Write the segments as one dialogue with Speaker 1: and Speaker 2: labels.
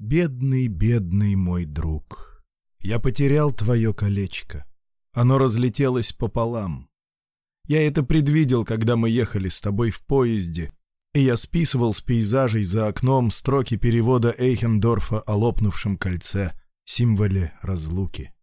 Speaker 1: Бедный, бедный мой друг, я потерял твое колечко. Оно разлетелось пополам. Я это предвидел, когда мы ехали с тобой в поезде, и я списывал с пейзажей за окном строки перевода Эйхендорфа о лопнувшем кольце, символе разлуки.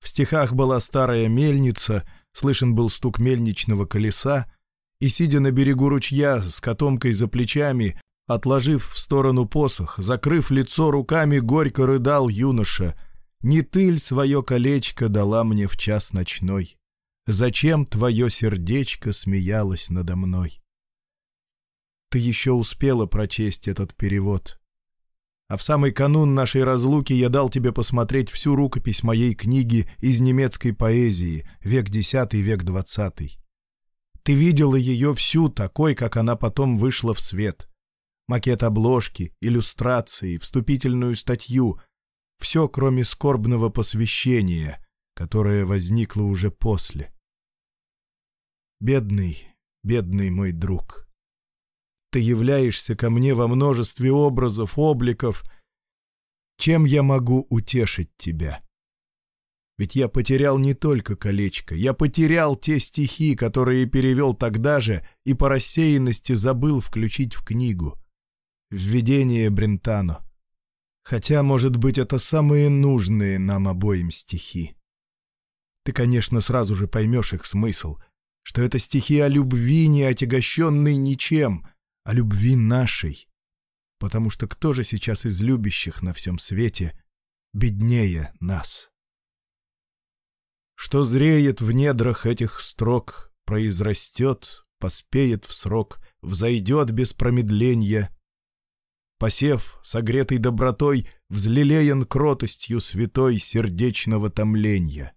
Speaker 1: В стихах была старая мельница, слышен был стук мельничного колеса, и, сидя на берегу ручья с котомкой за плечами, Отложив в сторону посох, закрыв лицо руками, горько рыдал юноша. «Не тыль свое колечко дала мне в час ночной. Зачем твое сердечко смеялось надо мной?» Ты еще успела прочесть этот перевод. А в самый канун нашей разлуки я дал тебе посмотреть всю рукопись моей книги из немецкой поэзии «Век десятый век двадцатый. Ты видела ее всю такой, как она потом вышла в свет — макет обложки, иллюстрации, вступительную статью. Все, кроме скорбного посвящения, которое возникло уже после. Бедный, бедный мой друг. Ты являешься ко мне во множестве образов, обликов. Чем я могу утешить тебя? Ведь я потерял не только колечко, я потерял те стихи, которые перевел тогда же и по рассеянности забыл включить в книгу введение Брентано. Хотя, может быть, это самые нужные нам обоим стихи. Ты, конечно, сразу же поймешь их смысл, что это стихи о любви, не отягощенной ничем, о любви нашей. Потому что кто же сейчас из любящих на всем свете беднее нас? Что зреет в недрах этих строк, произрастет, поспеет в срок, взойдет без промедления, посев, согретый добротой, взлелеян кротостью святой сердечного томления.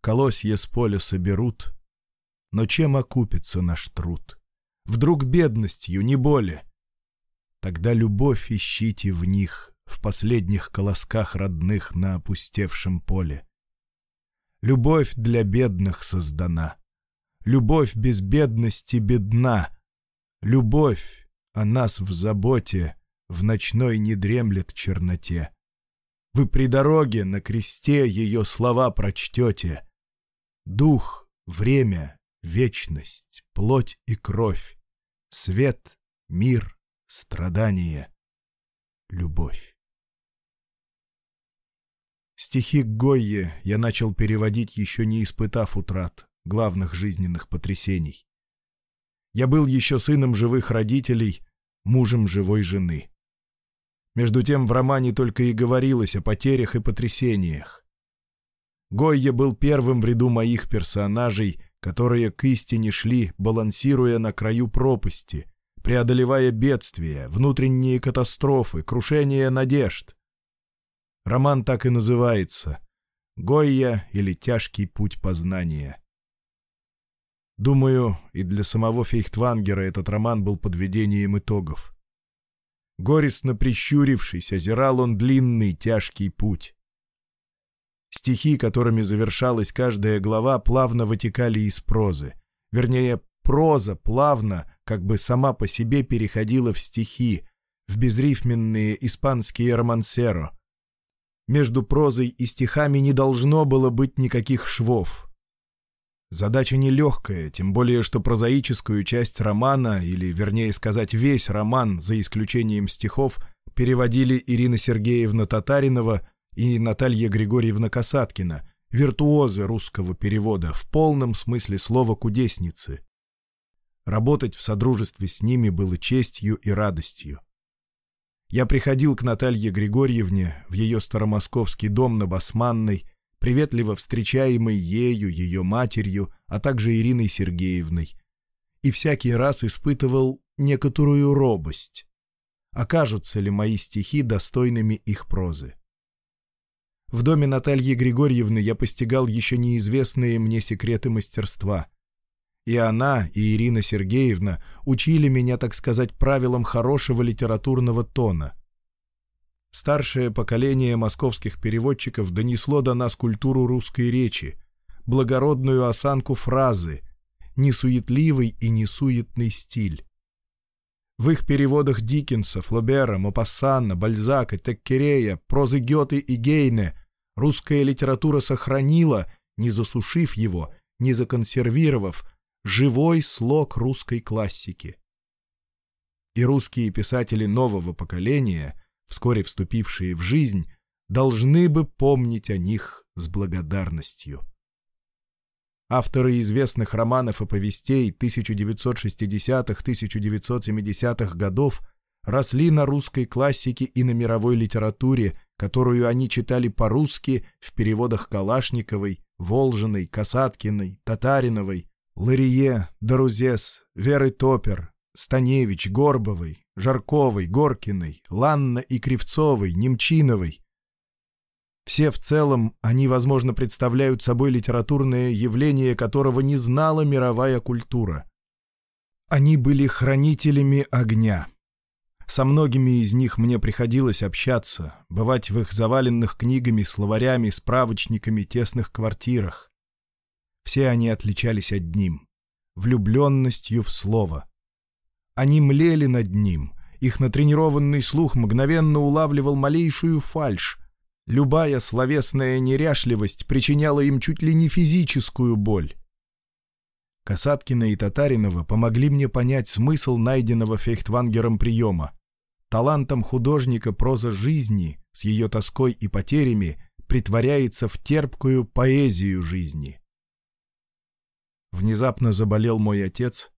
Speaker 1: Колосья с поля соберут, но чем окупится наш труд? Вдруг бедностью, не боли? Тогда любовь ищите в них, в последних колосках родных на опустевшем поле. Любовь для бедных создана. Любовь без бедности бедна. Любовь о нас в заботе, в ночной не дремлет черноте. Вы при дороге на кресте ее слова прочтете. Дух, время, вечность, плоть и кровь, свет, мир, страдание, любовь. Стихи Гойе я начал переводить, еще не испытав утрат, главных жизненных потрясений. Я был еще сыном живых родителей, мужем живой жены. Между тем в романе только и говорилось о потерях и потрясениях. Гойя был первым в ряду моих персонажей, которые к истине шли, балансируя на краю пропасти, преодолевая бедствия, внутренние катастрофы, крушение надежд. Роман так и называется «Гойя» или «Тяжкий путь познания». Думаю, и для самого Фейхтвангера этот роман был подведением итогов. Горестно прищурившись, озирал он длинный, тяжкий путь. Стихи, которыми завершалась каждая глава, плавно вытекали из прозы. Вернее, проза плавно, как бы сама по себе переходила в стихи, в безрифменные испанские романсеро. Между прозой и стихами не должно было быть никаких швов — Задача нелегкая, тем более, что прозаическую часть романа, или, вернее сказать, весь роман, за исключением стихов, переводили Ирина Сергеевна Татаринова и Наталья Григорьевна Касаткина, виртуозы русского перевода, в полном смысле слова «кудесницы». Работать в содружестве с ними было честью и радостью. Я приходил к Наталье Григорьевне в ее старомосковский дом на Басманной – приветливо встречаемый ею, ее матерью, а также Ириной Сергеевной, и всякий раз испытывал некоторую робость. Окажутся ли мои стихи достойными их прозы? В доме Натальи Григорьевны я постигал еще неизвестные мне секреты мастерства. И она, и Ирина Сергеевна учили меня, так сказать, правилам хорошего литературного тона — старшее поколение московских переводчиков донесло до нас культуру русской речи, благородную осанку фразы, несуетливый и несуетный стиль. В их переводах Диккенса, Флобера, Мопассана, Бальзака, Теккерея, прозы Гёте и Гейне русская литература сохранила, не засушив его, не законсервировав, живой слог русской классики. И русские писатели нового поколения – вскоре вступившие в жизнь, должны бы помнить о них с благодарностью. Авторы известных романов и повестей 1960-1970-х годов росли на русской классике и на мировой литературе, которую они читали по-русски в переводах Калашниковой, Волжиной, Касаткиной, Татариновой, Ларие, Дарузес, Веры Топер, Станевич, Горбовой, Жарковой, Горкиной, Ланна и Кривцовой, Немчиновой. Все в целом, они, возможно, представляют собой литературное явление, которого не знала мировая культура. Они были хранителями огня. Со многими из них мне приходилось общаться, бывать в их заваленных книгами, словарями, справочниками, тесных квартирах. Все они отличались одним — влюбленностью в слово — они млели над ним. Их натренированный слух мгновенно улавливал малейшую фальшь. Любая словесная неряшливость причиняла им чуть ли не физическую боль. Касаткина и Татаринова помогли мне понять смысл найденного фехтвангером приема. Талантом художника проза жизни с ее тоской и потерями притворяется в терпкую поэзию жизни. Внезапно заболел мой отец,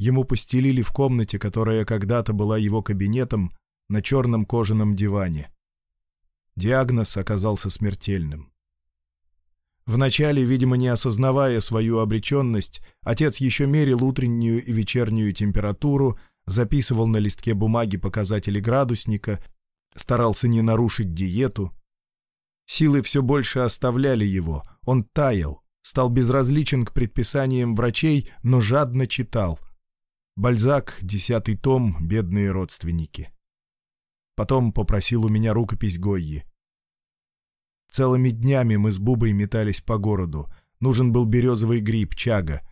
Speaker 1: Ему постелили в комнате, которая когда-то была его кабинетом, на черном кожаном диване. Диагноз оказался смертельным. Вначале, видимо, не осознавая свою обреченность, отец еще мерил утреннюю и вечернюю температуру, записывал на листке бумаги показатели градусника, старался не нарушить диету. Силы все больше оставляли его, он таял, стал безразличен к предписаниям врачей, но жадно читал — Бальзак, десятый том «Бедные родственники». Потом попросил у меня рукопись Гойи. Целыми днями мы с Бубой метались по городу. Нужен был березовый гриб, чага.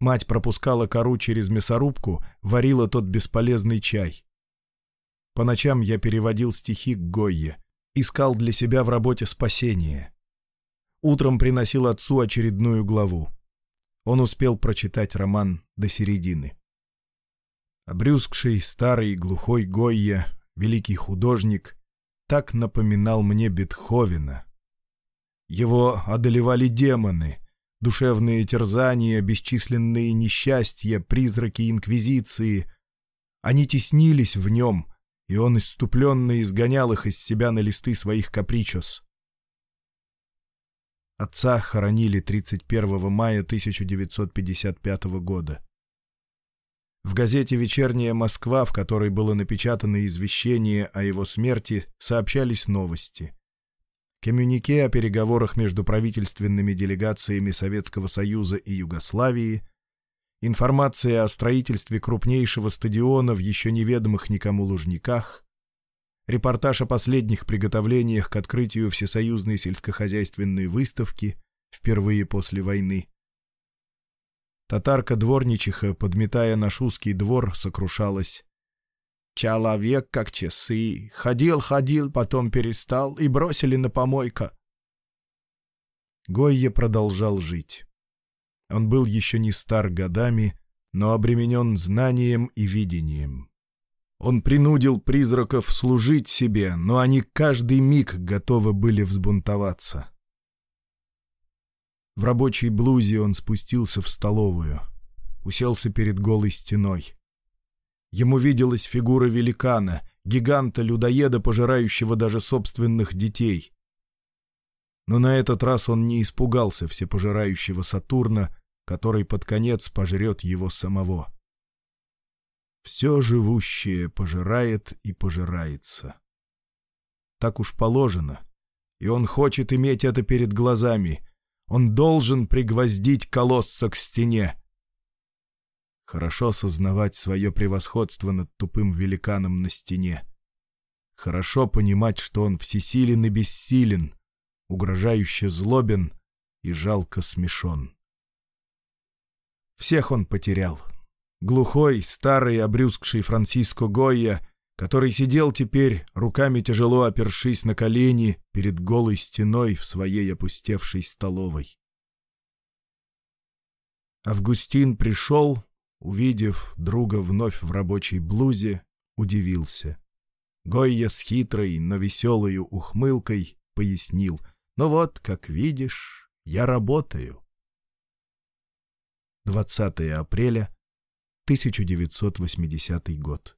Speaker 1: Мать пропускала кору через мясорубку, варила тот бесполезный чай. По ночам я переводил стихи к Гойе. Искал для себя в работе спасение. Утром приносил отцу очередную главу. Он успел прочитать роман до середины. Обрюзгший, старый, глухой Гойе, великий художник, так напоминал мне Бетховена. Его одолевали демоны, душевные терзания, бесчисленные несчастья, призраки Инквизиции. Они теснились в нем, и он иступленно изгонял их из себя на листы своих капричос. Отца хоронили 31 мая 1955 года. В газете «Вечерняя Москва», в которой было напечатано извещение о его смерти, сообщались новости. Коммюнике о переговорах между правительственными делегациями Советского Союза и Югославии, информация о строительстве крупнейшего стадиона в еще неведомых никому Лужниках, репортаж о последних приготовлениях к открытию Всесоюзной сельскохозяйственной выставки впервые после войны – Татарка дворничиха, подметая наш узкий двор, сокрушалась. Человек, как часы, ходил-ходил, потом перестал, и бросили на помойка. Гойе продолжал жить. Он был еще не стар годами, но обременен знанием и видением. Он принудил призраков служить себе, но они каждый миг готовы были взбунтоваться. В рабочей блузе он спустился в столовую. Уселся перед голой стеной. Ему виделась фигура великана, гиганта-людоеда, пожирающего даже собственных детей. Но на этот раз он не испугался всепожирающего Сатурна, который под конец пожрет его самого. Все живущее пожирает и пожирается. Так уж положено. И он хочет иметь это перед глазами — он должен пригвоздить колосса к стене. Хорошо сознавать свое превосходство над тупым великаном на стене. Хорошо понимать, что он всесилен и бессилен, угрожающе злобен и жалко смешон. Всех он потерял. Глухой, старый, обрюзгший Франциско Гойя который сидел теперь, руками тяжело опершись на колени перед голой стеной в своей опустевшей столовой. Августин пришел, увидев друга вновь в рабочей блузе, удивился. Гойя с хитрой, но веселой ухмылкой пояснил. «Ну вот, как видишь, я работаю». 20 апреля 1980 год.